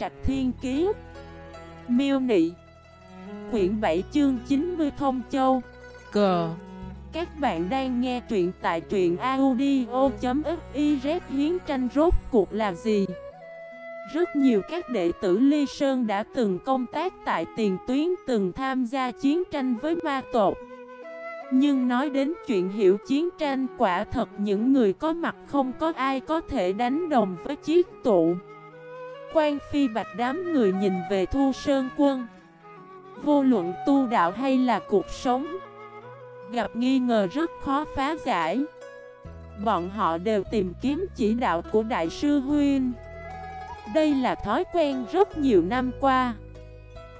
Trạch Thiên Kiế Miêu Nị. Quyển 7 chương 90 Thông Châu. Cờ. Các bạn đang nghe truyện tại truyện audio.xyz Hiến tranh rốt cuộc là gì? Rất nhiều các đệ tử Ly Sơn đã từng công tác tại tiền tuyến từng tham gia chiến tranh với ma tột Nhưng nói đến chuyện hiểu chiến tranh quả thật những người có mặt không có ai có thể đánh đồng với chiếc tụ Quan phi bạch đám người nhìn về Thu Sơn quân. Vô luận tu đạo hay là cuộc sống Gặp nghi ngờ rất khó phá giải. Bọn họ đều tìm kiếm chỉ đạo của Đại sư Huynh. Đây là thói quen rất nhiều năm qua.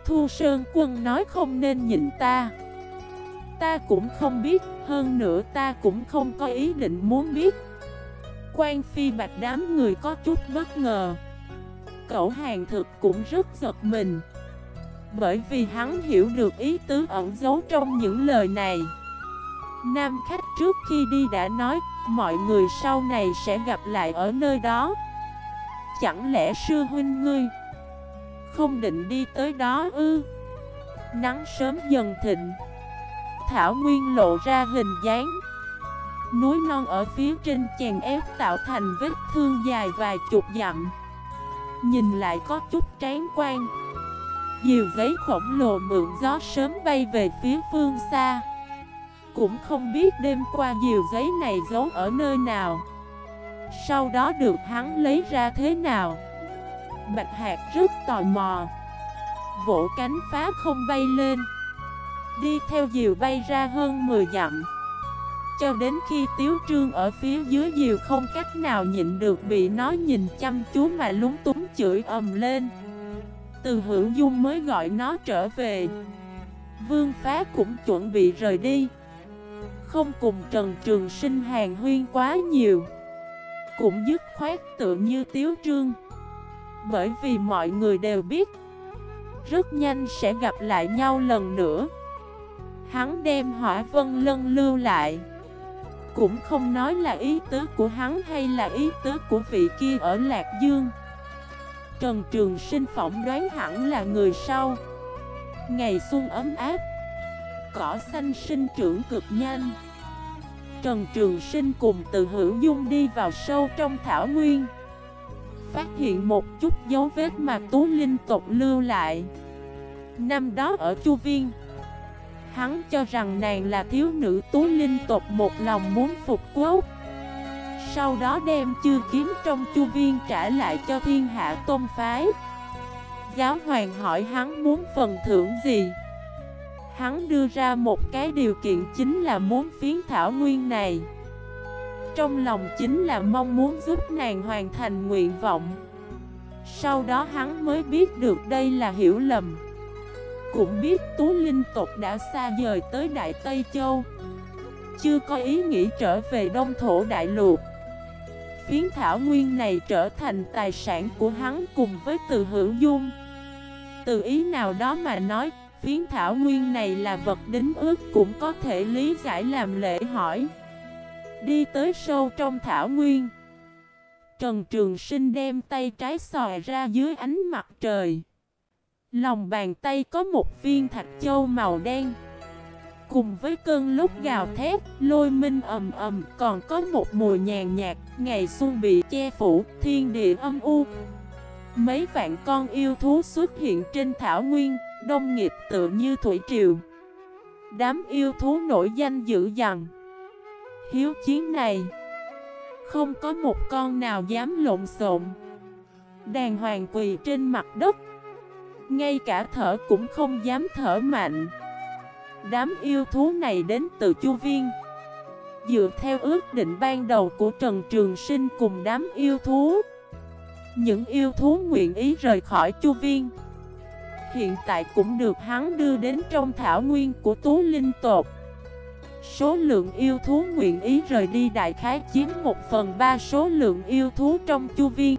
Thu Sơn quân nói không nên nhìn ta. Ta cũng không biết, hơn nữa ta cũng không có ý định muốn biết. Quan phi bạch đám người có chút bất ngờ. Cậu hàng thực cũng rất giật mình. Bởi vì hắn hiểu được ý tứ ẩn giấu trong những lời này. Nam khách trước khi đi đã nói, Mọi người sau này sẽ gặp lại ở nơi đó. Chẳng lẽ sư huynh ngươi Không định đi tới đó ư? Nắng sớm dần thịnh. Thảo Nguyên lộ ra hình dáng. Núi non ở phía trên chèn ép tạo thành vết thương dài vài chục dặm. Nhìn lại có chút tráng quan. Diều giấy khổng lồ mượn gió sớm bay về phía phương xa. Cũng không biết đêm qua diều giấy này giấu ở nơi nào. Sau đó được hắn lấy ra thế nào? Bạch hạt rất tò mò. Vỗ cánh phá không bay lên. Đi theo diều bay ra hơn 10 dặm cho đến khi Tiếu Trương ở phía dưới diều không cách nào nhịn được bị nó nhìn chăm chú mà lúng túng chửi ầm lên. Từ hữu dung mới gọi nó trở về. Vương Phá cũng chuẩn bị rời đi. Không cùng Trần Trường Sinh hàng huyên quá nhiều. Cũng dứt khoát tự như Tiếu Trương. Bởi vì mọi người đều biết, Rất nhanh sẽ gặp lại nhau lần nữa. Hắn đem hỏa vân lân lưu lại cũng không nói là ý tứ của hắn hay là ý tứ của vị kia ở Lạc Dương. Trần Trường Sinh phỏng đoán hẳn là người sau. Ngày xuân ấm áp, Cỏ xanh sinh trưởng cực nhanh. Trần Trường Sinh cùng từ hữu dung đi vào sâu trong thảo nguyên, Phát hiện một chút dấu vết mà Tú Linh tộc lưu lại. Năm đó ở Chu Viên Hắn cho rằng nàng là thiếu nữ tú linh tộc một lòng muốn phục quốc. Sau đó đem chư kiếm trong chu viên trả lại cho thiên hạ tôn phái. Giáo hoàng hỏi hắn muốn phần thưởng gì. Hắn đưa ra một cái điều kiện chính là muốn phiến thảo nguyên này. Trong lòng chính là mong muốn giúp nàng hoàn thành nguyện vọng. Sau đó hắn mới biết được đây là hiểu lầm cũng biết Tú Linh tộc đã xa rời tới Đại Tây Châu. Chưa có ý nghĩ trở về Đông Thổ Đại Lục Phiến thảo nguyên này trở thành tài sản của hắn cùng với từ hữu dung. Từ ý nào đó mà nói, Phiến thảo nguyên này là vật đính ước cũng có thể lý giải làm lễ hỏi. Đi tới sâu trong thảo nguyên, Trần Trường Sinh đem tay trái sòi ra dưới ánh mặt trời. Lòng bàn tay có một viên thạch châu màu đen. Cùng với cơn lúc gào thét, lôi minh ầm ầm Còn có một mùi nhàn nhạt, ngày xuân bị che phủ, thiên địa âm u. Mấy vạn con yêu thú xuất hiện trên thảo nguyên, đông nghiệp tự như thủy triều. Đám yêu thú nổi danh dữ dằn. Hiếu chiến này Không có một con nào dám lộn xộn. Đàn hoàng quỳ trên mặt đất ngay cả thở cũng không dám thở mạnh. Đám yêu thú này đến từ Chu Viên. Dựa theo ước định ban đầu của Trần Trường Sinh cùng đám yêu thú, Những yêu thú nguyện ý rời khỏi Chu Viên. Hiện tại cũng được hắn đưa đến trong thảo nguyên của Tú Linh Tột. Số lượng yêu thú nguyện ý rời đi đại khái chiếm 1 phần 3 số lượng yêu thú trong Chu Viên.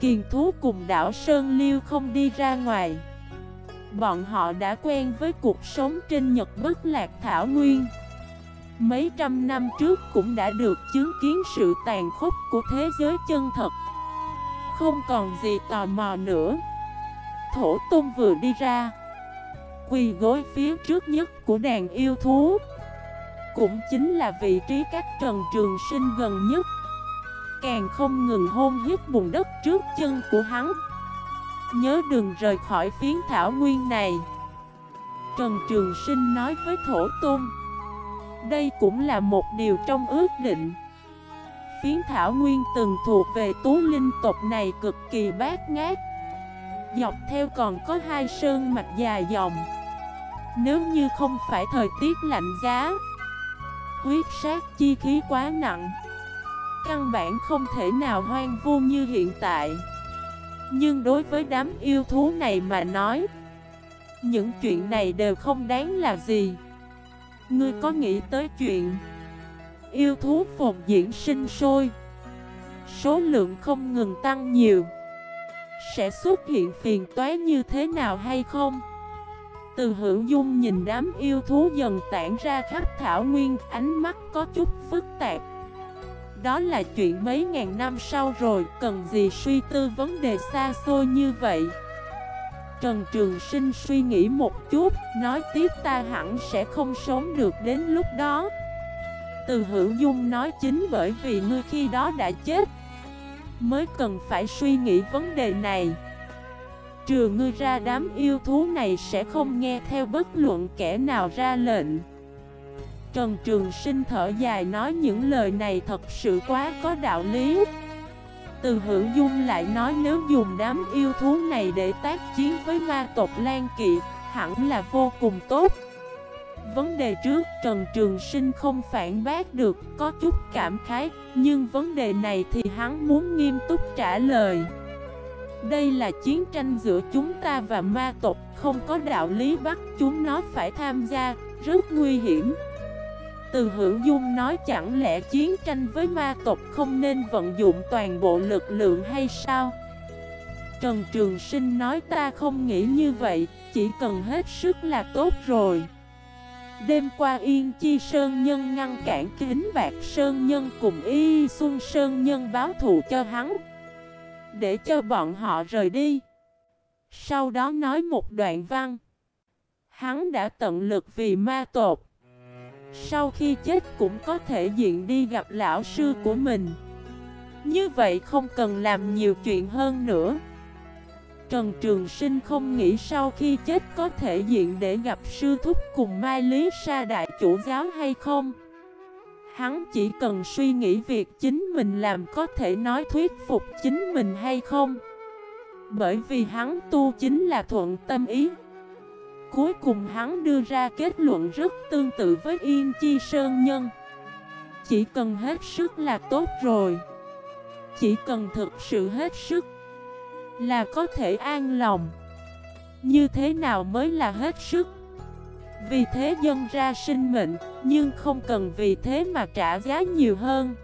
Kiền thú cùng đảo Sơn Liêu không đi ra ngoài. Bọn họ đã quen với cuộc sống trên Nhật bất lạc thảo nguyên. Mấy trăm năm trước cũng đã được chứng kiến sự tàn khốc của thế giới chân thật. Không còn gì tò mò nữa. Thổ tôn vừa đi ra, Quỳ gối phía trước nhất của đàn yêu thú. Cũng chính là vị trí cách Trần Trường Sinh gần nhất. Càng không ngừng hôn hít bùn đất trước chân của hắn. Nhớ đừng rời khỏi phiến thảo nguyên này. Trần Trường Sinh nói với Thổ Tôn, Đây cũng là một điều trong ước định. Phiến thảo nguyên từng thuộc về tú linh tộc này cực kỳ bát ngát. Dọc theo còn có hai sơn mạch dài dòng. Nếu như không phải thời tiết lạnh giá, Huyết sát chi khí quá nặng Căn bản không thể nào hoang vu như hiện tại. Nhưng đối với đám yêu thú này mà nói, Những chuyện này đều không đáng là gì. Ngươi có nghĩ tới chuyện Yêu thú phồn diễn sinh sôi, Số lượng không ngừng tăng nhiều, Sẽ xuất hiện phiền toái như thế nào hay không? Từ hữu dung nhìn đám yêu thú dần tản ra khắp thảo nguyên, Ánh mắt có chút phức tạp. Đó là chuyện mấy ngàn năm sau rồi, Cần gì suy tư vấn đề xa xôi như vậy? Trần Trường Sinh suy nghĩ một chút, Nói tiếp ta hẳn sẽ không sống được đến lúc đó. Từ hữu dung nói chính bởi vì ngươi khi đó đã chết, Mới cần phải suy nghĩ vấn đề này. Trừ ngươi ra đám yêu thú này sẽ không nghe theo bất luận kẻ nào ra lệnh. Trần Trường Sinh thở dài nói những lời này thật sự quá có đạo lý. Từ hữu dung lại nói nếu dùng đám yêu thú này để tác chiến với ma tộc Lan Kỵ, Hẳn là vô cùng tốt. Vấn đề trước, Trần Trường Sinh không phản bác được, Có chút cảm khái, Nhưng vấn đề này thì hắn muốn nghiêm túc trả lời. Đây là chiến tranh giữa chúng ta và ma tộc, Không có đạo lý bắt chúng nó phải tham gia, Rất nguy hiểm. Từ hữu dung nói chẳng lẽ chiến tranh với ma tộc không nên vận dụng toàn bộ lực lượng hay sao? Trần Trường Sinh nói ta không nghĩ như vậy, Chỉ cần hết sức là tốt rồi. Đêm qua Yên Chi Sơn Nhân ngăn cản kính bạc Sơn Nhân cùng Y Xuân Sơn Nhân báo thù cho hắn, Để cho bọn họ rời đi. Sau đó nói một đoạn văn. Hắn đã tận lực vì ma tột sau khi chết cũng có thể diện đi gặp lão sư của mình. Như vậy không cần làm nhiều chuyện hơn nữa. Trần Trường Sinh không nghĩ sau khi chết có thể diện để gặp sư thúc cùng Mai Lý Sa đại chủ giáo hay không. Hắn chỉ cần suy nghĩ việc chính mình làm có thể nói thuyết phục chính mình hay không. Bởi vì hắn tu chính là thuận tâm ý. Cuối cùng hắn đưa ra kết luận rất tương tự với Yên Chi Sơn Nhân. Chỉ cần hết sức là tốt rồi. Chỉ cần thực sự hết sức là có thể an lòng. Như thế nào mới là hết sức? Vì thế dân ra sinh mệnh, Nhưng không cần vì thế mà trả giá nhiều hơn.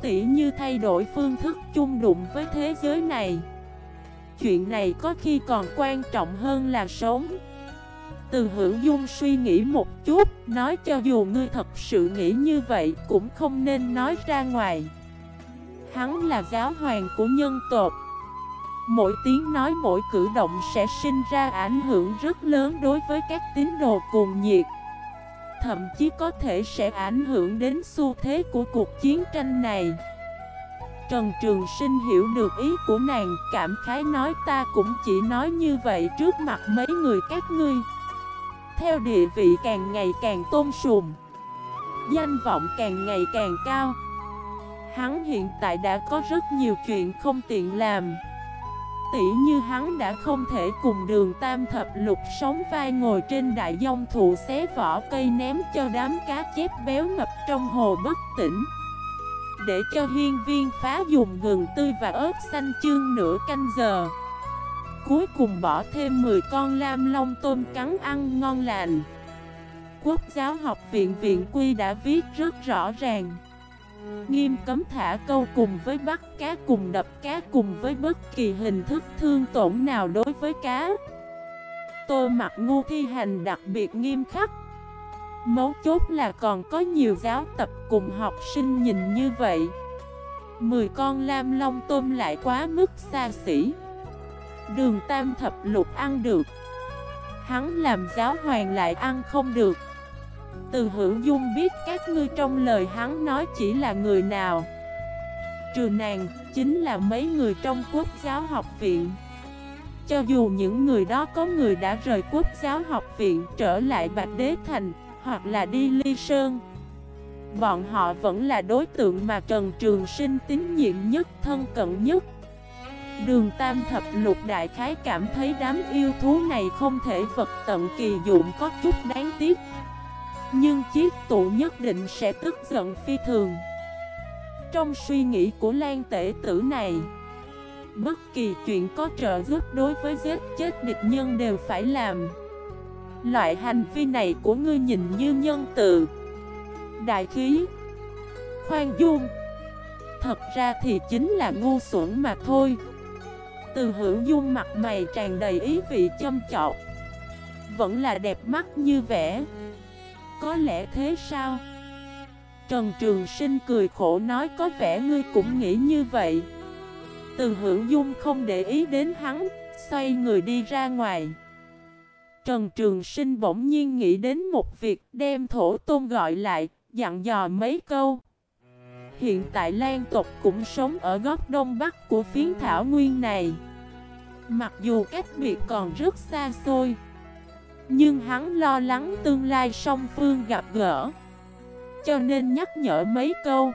Tỉ như thay đổi phương thức chung đụng với thế giới này. Chuyện này có khi còn quan trọng hơn là sống. Từ hữu dung suy nghĩ một chút, Nói cho dù ngươi thật sự nghĩ như vậy Cũng không nên nói ra ngoài. Hắn là giáo hoàng của nhân tộc. Mỗi tiếng nói, mỗi cử động sẽ sinh ra ảnh hưởng rất lớn đối với các tín đồ cuồng nhiệt. Thậm chí có thể sẽ ảnh hưởng đến xu thế của cuộc chiến tranh này. Trần Trường Sinh hiểu được ý của nàng, Cảm khái nói, ta cũng chỉ nói như vậy trước mặt mấy người các ngươi. Theo địa vị càng ngày càng tôn sùng, Danh vọng càng ngày càng cao. Hắn hiện tại đã có rất nhiều chuyện không tiện làm. Tỷ như hắn đã không thể cùng đường tam thập lục sống vai ngồi trên đại dông thụ xé vỏ cây ném cho đám cá chép béo ngập trong hồ bất tỉnh. Để cho hiên viên phá dùng gừng tươi và ớt xanh chương nửa canh giờ. Cuối cùng bỏ thêm 10 con lam long tôm cắn ăn, ngon lành. Quốc giáo học viện viện quy đã viết rất rõ ràng. Nghiêm cấm thả câu cùng với bắt cá cùng đập cá cùng với bất kỳ hình thức thương tổn nào đối với cá. Tôi mặc ngu thi hành đặc biệt nghiêm khắc. Mấu chốt là còn có nhiều giáo tập cùng học sinh nhìn như vậy. Mười con lam long tôm lại quá mức xa xỉ. Đường tam thập lục ăn được. Hắn làm giáo hoàng lại ăn không được. Từ hữu dung biết các ngươi trong lời hắn nói chỉ là người nào. Trừ nàng, chính là mấy người trong quốc giáo học viện. Cho dù những người đó có người đã rời quốc giáo học viện trở lại Bạch Đế Thành Hoặc là đi Ly Sơn Bọn họ vẫn là đối tượng mà Trần Trường Sinh tín nhiệm nhất, thân cận nhất. Đường Tam Thập Lục Đại Khái cảm thấy đám yêu thú này không thể vật tận kỳ dụng có chút đáng tiếc. Nhưng chiếc tụ nhất định sẽ tức giận phi thường. Trong suy nghĩ của Lan Tể Tử này, Bất kỳ chuyện có trợ giúp đối với giết chết địch nhân đều phải làm. Loại hành vi này của ngươi nhìn như nhân từ. Đại khí, Khoan dung. Thật ra thì chính là ngu xuẩn mà thôi từ hữu dung mặt mày tràn đầy ý vị châm chọc. Vẫn là đẹp mắt như vẻ Có lẽ thế sao? Trần Trường Sinh cười khổ nói có vẻ ngươi cũng nghĩ như vậy. Từ hữu dung không để ý đến hắn, Xoay người đi ra ngoài. Trần Trường Sinh bỗng nhiên nghĩ đến một việc Đem thổ tôn gọi lại, Dặn dò mấy câu. Hiện tại Lan tộc cũng sống ở góc đông bắc của phiến thảo nguyên này. Mặc dù cách biệt còn rất xa xôi, Nhưng hắn lo lắng tương lai song phương gặp gỡ. Cho nên nhắc nhở mấy câu,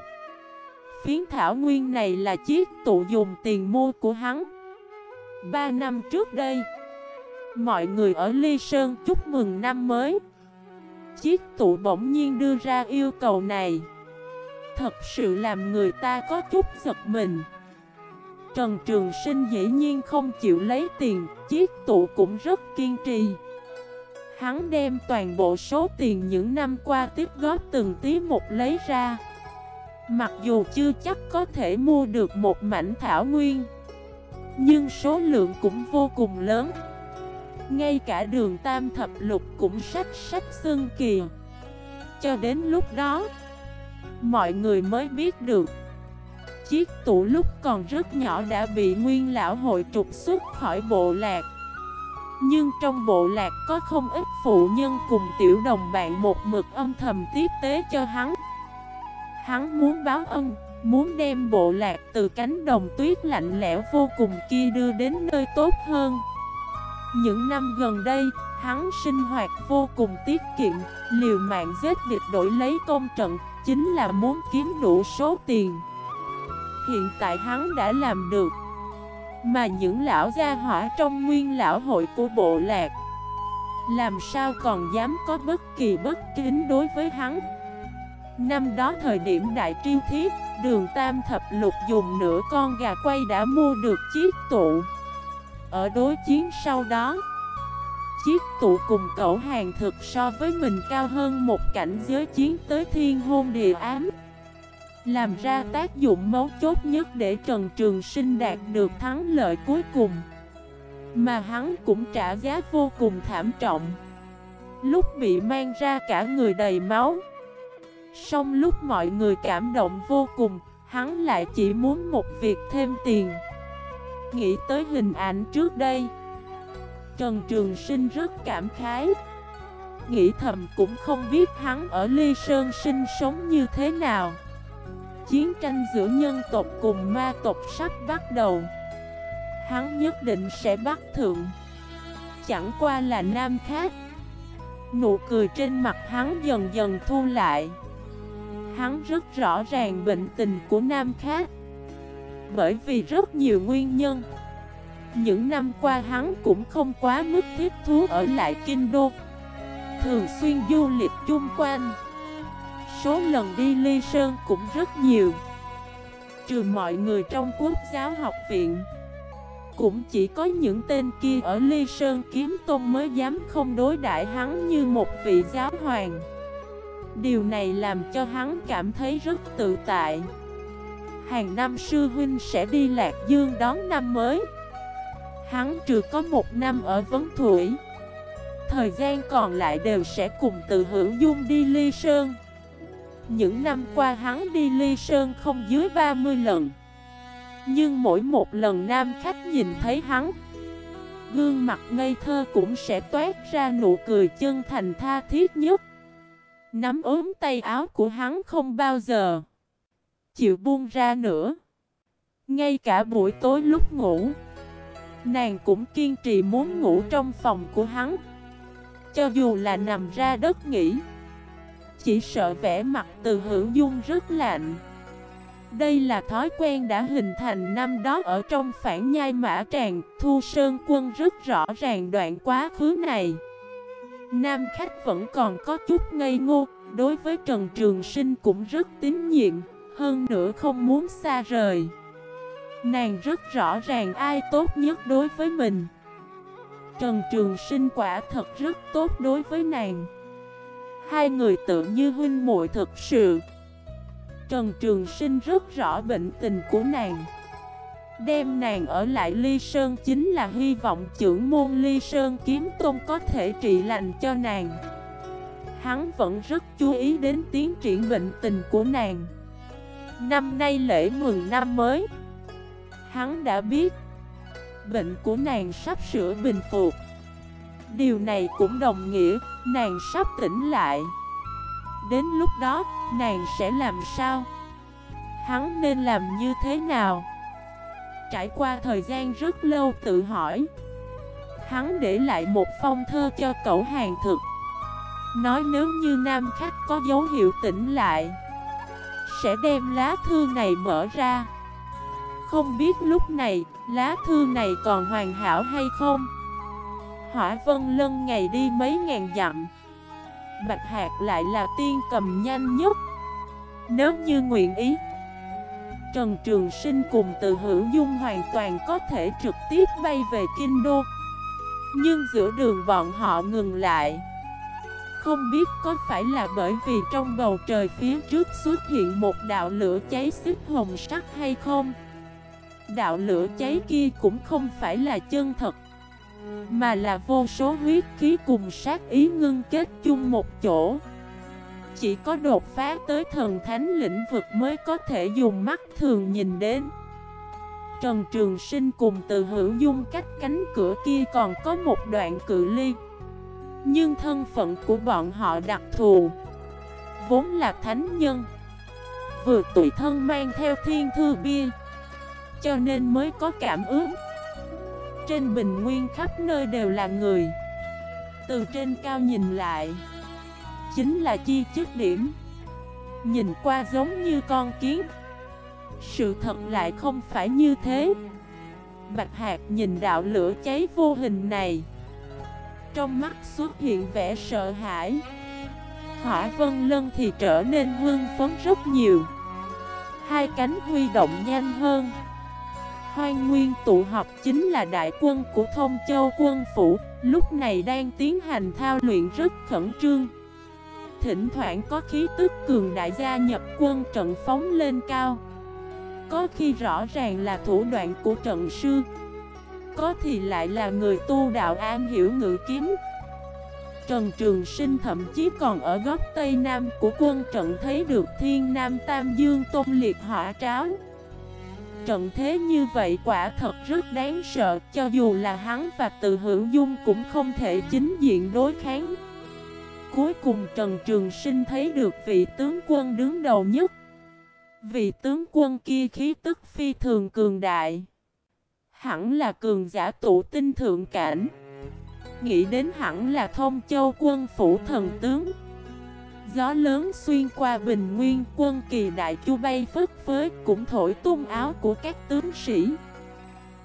Phiến thảo nguyên này là chiếc tụ dùng tiền mua của hắn. Ba năm trước đây, Mọi người ở Ly Sơn chúc mừng năm mới. Chiếc tụ bỗng nhiên đưa ra yêu cầu này. Thật sự làm người ta có chút giật mình. Trần Trường Sinh dĩ nhiên không chịu lấy tiền, Chiếc tụ cũng rất kiên trì. Hắn đem toàn bộ số tiền những năm qua tiếp góp từng tí một lấy ra. Mặc dù chưa chắc có thể mua được một mảnh thảo nguyên, Nhưng số lượng cũng vô cùng lớn. Ngay cả đường tam thập lục cũng sách sách xương kìa. Cho đến lúc đó Mọi người mới biết được. Chiếc tủ lúc còn rất nhỏ đã bị nguyên lão hội trục xuất khỏi bộ lạc. Nhưng trong bộ lạc có không ít phụ nhân cùng tiểu đồng bạn một mực âm thầm tiếp tế cho hắn. Hắn muốn báo ân, muốn đem bộ lạc từ cánh đồng tuyết lạnh lẽo vô cùng kia đưa đến nơi tốt hơn. Những năm gần đây, hắn sinh hoạt vô cùng tiết kiệm, liều mạng giết địch đổi lấy công trận, chính là muốn kiếm đủ số tiền. Hiện tại hắn đã làm được. Mà những lão gia hỏa trong nguyên lão hội của bộ lạc Làm sao còn dám có bất kỳ bất kính đối với hắn? Năm đó thời điểm đại triêu thiết Đường Tam Thập Lục dùng nửa con gà quay đã mua được chiếc tụ. Ở đối chiến sau đó Chiếc tụ cùng cậu hàng thực so với mình cao hơn một cảnh giới chiến tới thiên hôn địa ám. Làm ra tác dụng mấu chốt nhất để Trần Trường Sinh đạt được thắng lợi cuối cùng, Mà hắn cũng trả giá vô cùng thảm trọng. Lúc bị mang ra cả người đầy máu Xong lúc mọi người cảm động vô cùng, Hắn lại chỉ muốn một việc thêm tiền. Nghĩ tới hình ảnh trước đây Trần Trường Sinh rất cảm khái. Nghĩ thầm cũng không biết hắn ở Ly Sơn sinh sống như thế nào. Chiến tranh giữa nhân tộc cùng ma tộc sắp bắt đầu. Hắn nhất định sẽ bắt thượng. Chẳng qua là nam khác. Nụ cười trên mặt hắn dần dần thu lại. Hắn rất rõ ràng bệnh tình của nam khác. Bởi vì rất nhiều nguyên nhân. Những năm qua hắn cũng không quá mức thiết thú ở lại kinh đô. Thường xuyên du lịch chung quanh. Số lần đi ly sơn cũng rất nhiều. Trừ mọi người trong quốc giáo học viện, Cũng chỉ có những tên kia ở ly sơn kiếm tôn mới dám không đối đãi hắn như một vị giáo hoàng. Điều này làm cho hắn cảm thấy rất tự tại. Hàng năm sư huynh sẽ đi Lạc Dương đón năm mới. Hắn trừ có một năm ở Vấn Thủy, Thời gian còn lại đều sẽ cùng từ hữu dung đi ly sơn. Những năm qua hắn đi ly sơn không dưới 30 lần, Nhưng mỗi một lần nam khách nhìn thấy hắn, Gương mặt ngây thơ cũng sẽ toát ra nụ cười chân thành tha thiết nhất. Nắm ốm tay áo của hắn không bao giờ Chịu buông ra nữa. Ngay cả buổi tối lúc ngủ Nàng cũng kiên trì muốn ngủ trong phòng của hắn. Cho dù là nằm ra đất nghỉ, Chỉ sợ vẻ mặt từ hữu dung rất lạnh. Đây là thói quen đã hình thành năm đó ở trong phản nhai mã tràng, Thu Sơn Quân rất rõ ràng đoạn quá khứ này. Nam khách vẫn còn có chút ngây ngô, Đối với Trần Trường Sinh cũng rất tín nhiệm, Hơn nữa không muốn xa rời. Nàng rất rõ ràng ai tốt nhất đối với mình. Trần Trường Sinh quả thật rất tốt đối với nàng. Hai người tự như huynh muội thực sự. Trần Trường Sinh rất rõ bệnh tình của nàng. Đem nàng ở lại Ly Sơn chính là hy vọng trưởng môn Ly Sơn kiếm tôn có thể trị lành cho nàng. Hắn vẫn rất chú ý đến tiến triển bệnh tình của nàng. Năm nay lễ mừng năm mới Hắn đã biết, Bệnh của nàng sắp sửa bình phục. Điều này cũng đồng nghĩa Nàng sắp tỉnh lại. Đến lúc đó, Nàng sẽ làm sao? Hắn nên làm như thế nào? Trải qua thời gian rất lâu tự hỏi. Hắn để lại một phong thơ cho cậu hàng thực. Nói nếu như nam khách có dấu hiệu tỉnh lại, Sẽ đem lá thư này mở ra không biết lúc này, lá thư này còn hoàn hảo hay không? Hỏa vân lân ngày đi mấy ngàn dặm. Bạch hạt lại là tiên cầm nhanh nhất. Nếu như nguyện ý Trần Trường Sinh cùng từ hữu dung hoàn toàn có thể trực tiếp bay về Kinh Đô. Nhưng giữa đường bọn họ ngừng lại. Không biết có phải là bởi vì trong bầu trời phía trước xuất hiện một đạo lửa cháy xích hồng sắc hay không. Đạo lửa cháy kia cũng không phải là chân thật, Mà là vô số huyết khí cùng sát ý ngưng kết chung một chỗ. Chỉ có đột phá tới thần thánh lĩnh vực mới có thể dùng mắt thường nhìn đến. Trần Trường Sinh cùng từ hữu dung cách cánh cửa kia còn có một đoạn cự ly, Nhưng thân phận của bọn họ đặc thù, Vốn là thánh nhân, Vừa tụi thân mang theo thiên thư bia cho nên mới có cảm ứng. Trên bình nguyên khắp nơi đều là người. Từ trên cao nhìn lại, Chính là chi chức điểm. Nhìn qua giống như con kiến. Sự thật lại không phải như thế. Bạch hạt nhìn đạo lửa cháy vô hình này. Trong mắt xuất hiện vẻ sợ hãi. Hỏa vân lân thì trở nên hương phấn rất nhiều. Hai cánh huy động nhanh hơn. Hoan Nguyên tụ họp chính là đại quân của Thông Châu quân phủ, lúc này đang tiến hành thao luyện rất khẩn trương. Thỉnh thoảng có khí tức cường đại gia nhập quân trận phóng lên cao. Có khi rõ ràng là thủ đoạn của trận sư, có thì lại là người tu đạo an hiểu ngự kiếm. Trần Trường Sinh thậm chí còn ở góc Tây Nam của quân trận thấy được Thiên Nam Tam Dương Tôn Liệt Hỏa Tráo trận thế như vậy quả thật rất đáng sợ, Cho dù là hắn và từ hữu dung cũng không thể chính diện đối kháng. Cuối cùng Trần Trường Sinh thấy được vị tướng quân đứng đầu nhất. Vị tướng quân kia khí tức phi thường cường đại. Hẳn là cường giả tụ tinh thượng cảnh. Nghĩ đến hẳn là thông châu quân phủ thần tướng. Gió lớn xuyên qua bình nguyên, quân kỳ đại chu bay phất phới, cũng thổi tung áo của các tướng sĩ.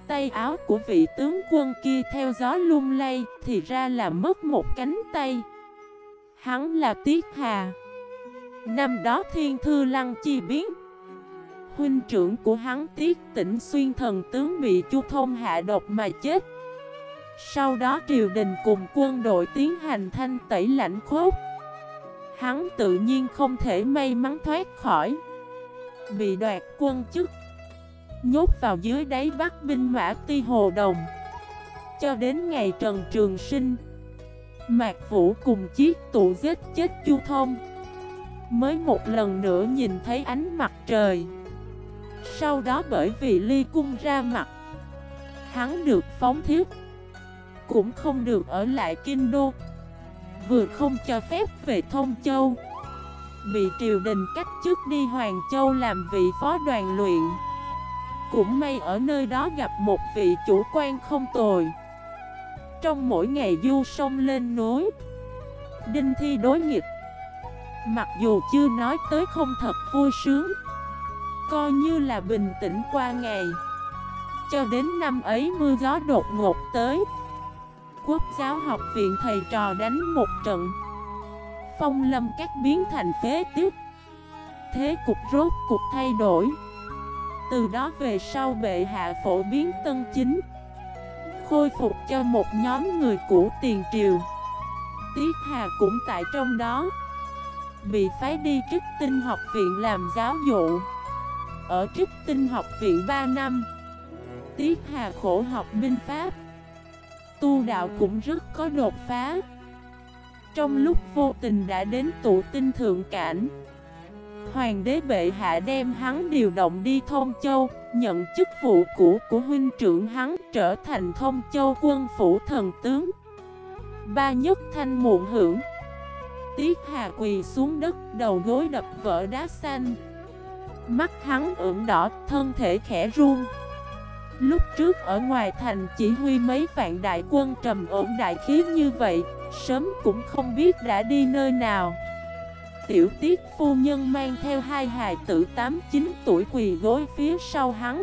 Tay áo của vị tướng quân kia theo gió lung lay, thì ra là mất một cánh tay. Hắn là Tiết Hà. Năm đó thiên thư lăng chi biến. Huynh trưởng của hắn Tiết tỉnh xuyên thần tướng bị chu thông hạ độc mà chết. Sau đó triều đình cùng quân đội tiến hành thanh tẩy lãnh khốt Hắn tự nhiên không thể may mắn thoát khỏi. Bị đoạt quân chức. Nhốt vào dưới đáy bắc binh mã ti hồ đồng. Cho đến ngày Trần Trường Sinh, Mạc Vũ cùng chiếc tụ giết chết Chu Thông. Mới một lần nữa nhìn thấy ánh mặt trời. Sau đó bởi vì ly cung ra mặt, Hắn được phóng thiết. Cũng không được ở lại kinh đô. Vừa không cho phép về Thông Châu. Bị triều đình cách chức đi Hoàng Châu làm vị phó đoàn luyện. Cũng may ở nơi đó gặp một vị chủ quan không tồi. Trong mỗi ngày du sông lên núi, Đinh thi đối nghịch. Mặc dù chưa nói tới không thật vui sướng, Coi như là bình tĩnh qua ngày. Cho đến năm ấy mưa gió đột ngột tới Quốc giáo học viện thầy trò đánh một trận. Phong lâm các biến thành phế tiếp Thế cục rốt cục thay đổi. Từ đó về sau bệ hạ phổ biến tân chính. Khôi phục cho một nhóm người cũ tiền triều. Tiết Hà cũng tại trong đó. Bị phái đi trích tinh học viện làm giáo dụ. Ở trích tinh học viện 3 năm, Tiết Hà khổ học binh pháp. Tu đạo cũng rất có đột phá. Trong lúc vô tình đã đến tụ tinh thượng cảnh Hoàng đế bệ hạ đem hắn điều động đi Thông Châu Nhận chức vụ cũ của huynh trưởng hắn trở thành Thông Châu quân phủ thần tướng. Ba nhất thanh muộn hưởng Tiết Hà quỳ xuống đất, đầu gối đập vỡ đá xanh. Mắt hắn ửng đỏ, thân thể khẽ run. Lúc trước ở ngoài thành chỉ huy mấy vạn đại quân trầm ổn đại khí như vậy, Sớm cũng không biết đã đi nơi nào. Tiểu tiết phu nhân mang theo hai hài tử 8-9 tuổi quỳ gối phía sau hắn.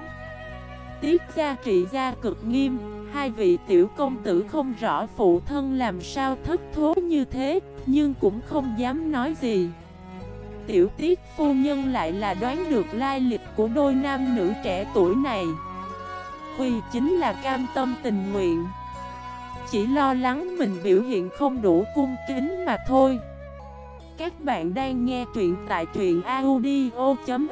Tiết gia trị gia cực nghiêm, Hai vị tiểu công tử không rõ phụ thân làm sao thất thố như thế, Nhưng cũng không dám nói gì. Tiểu tiết phu nhân lại là đoán được lai lịch của đôi nam nữ trẻ tuổi này quy chính là cam tâm tình nguyện. Chỉ lo lắng mình biểu hiện không đủ cung kính mà thôi. Các bạn đang nghe truyện tại truyện audio.fif